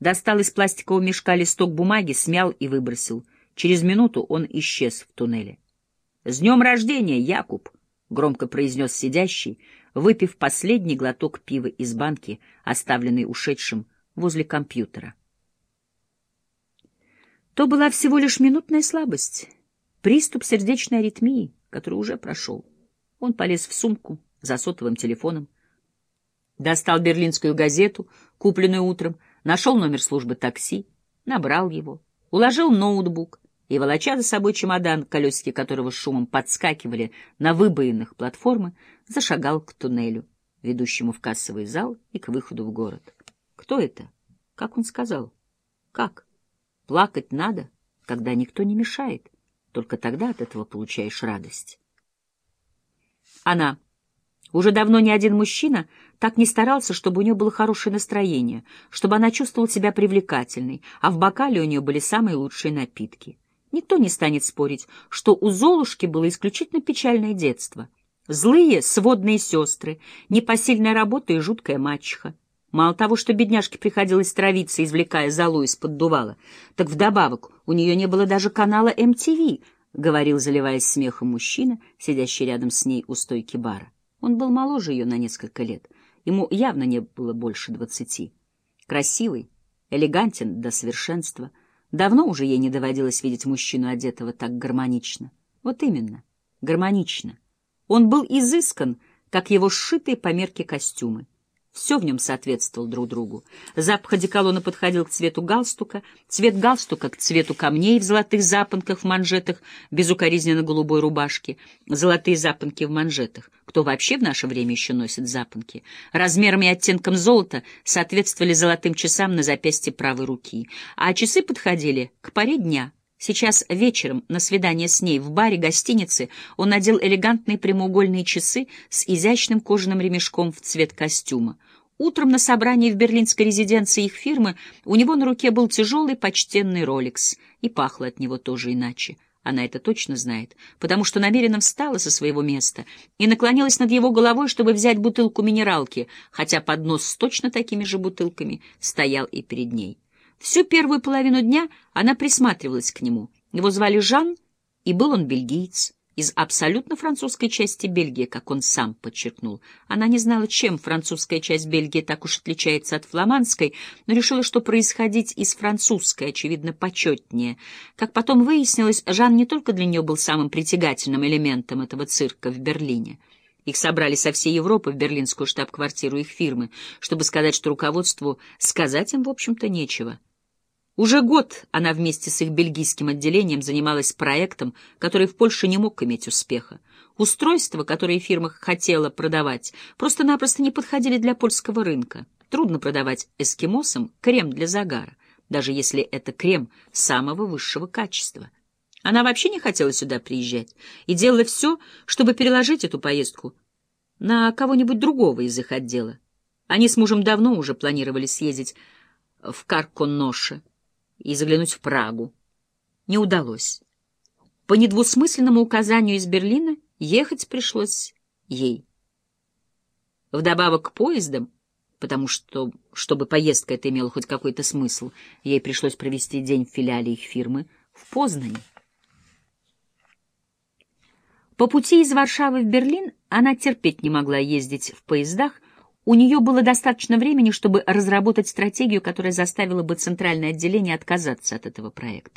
достал из пластикового мешка листок бумаги, смял и выбросил. Через минуту он исчез в туннеле. «С днем рождения, Якуб!» — громко произнес сидящий, выпив последний глоток пива из банки, оставленной ушедшим возле компьютера. То была всего лишь минутная слабость, приступ сердечной аритмии, который уже прошел. Он полез в сумку за сотовым телефоном, достал берлинскую газету, купленную утром, нашел номер службы такси, набрал его, уложил ноутбук и, волоча за собой чемодан, колесики которого шумом подскакивали на выбоинах платформы, зашагал к туннелю, ведущему в кассовый зал и к выходу в город. Кто это? Как он сказал? Как? Плакать надо, когда никто не мешает. Только тогда от этого получаешь радость. Она. Уже давно ни один мужчина так не старался, чтобы у нее было хорошее настроение, чтобы она чувствовала себя привлекательной, а в бокале у нее были самые лучшие напитки. Никто не станет спорить, что у Золушки было исключительно печальное детство. Злые сводные сестры, непосильная работа и жуткая мачеха. Мало того, что бедняжке приходилось травиться, извлекая золу из-под дувала, так вдобавок у нее не было даже канала MTV, — говорил, заливаясь смехом мужчина, сидящий рядом с ней у стойки бара. Он был моложе ее на несколько лет. Ему явно не было больше двадцати. Красивый, элегантен до совершенства — Давно уже ей не доводилось видеть мужчину, одетого так гармонично. Вот именно, гармонично. Он был изыскан, как его сшитые по мерке костюмы. Все в нем соответствовало друг другу. Запах одеколона подходил к цвету галстука, цвет галстука к цвету камней в золотых запонках в манжетах, безукоризненно голубой рубашки, золотые запонки в манжетах. Кто вообще в наше время еще носит запонки? Размером и оттенком золота соответствовали золотым часам на запястье правой руки, а часы подходили к паре дня — Сейчас вечером на свидание с ней в баре гостиницы он надел элегантные прямоугольные часы с изящным кожаным ремешком в цвет костюма. Утром на собрании в берлинской резиденции их фирмы у него на руке был тяжелый почтенный роликс, и пахло от него тоже иначе. Она это точно знает, потому что намеренно встала со своего места и наклонилась над его головой, чтобы взять бутылку минералки, хотя поднос с точно такими же бутылками стоял и перед ней. Всю первую половину дня она присматривалась к нему. Его звали Жан, и был он бельгиец, из абсолютно французской части Бельгии, как он сам подчеркнул. Она не знала, чем французская часть Бельгии так уж отличается от фламандской, но решила, что происходить из французской, очевидно, почетнее. Как потом выяснилось, Жан не только для нее был самым притягательным элементом этого цирка в Берлине — их собрали со всей Европы в берлинскую штаб-квартиру их фирмы, чтобы сказать, что руководству сказать им, в общем-то, нечего. Уже год она вместе с их бельгийским отделением занималась проектом, который в Польше не мог иметь успеха. Устройства, которые фирма хотела продавать, просто-напросто не подходили для польского рынка. Трудно продавать эскимосам крем для загара, даже если это крем самого высшего качества. Она вообще не хотела сюда приезжать и делала все, чтобы переложить эту поездку на кого-нибудь другого из их отдела. Они с мужем давно уже планировали съездить в Карконоше и заглянуть в Прагу. Не удалось. По недвусмысленному указанию из Берлина ехать пришлось ей. Вдобавок к поездам, потому что, чтобы поездка эта имела хоть какой-то смысл, ей пришлось провести день в филиале их фирмы в Познане. По пути из Варшавы в Берлин она терпеть не могла ездить в поездах, у нее было достаточно времени, чтобы разработать стратегию, которая заставила бы центральное отделение отказаться от этого проекта.